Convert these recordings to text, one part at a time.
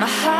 My heart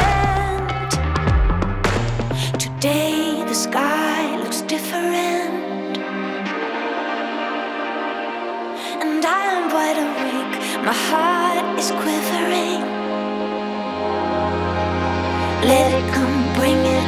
My heart is quivering. Let it come, bring it.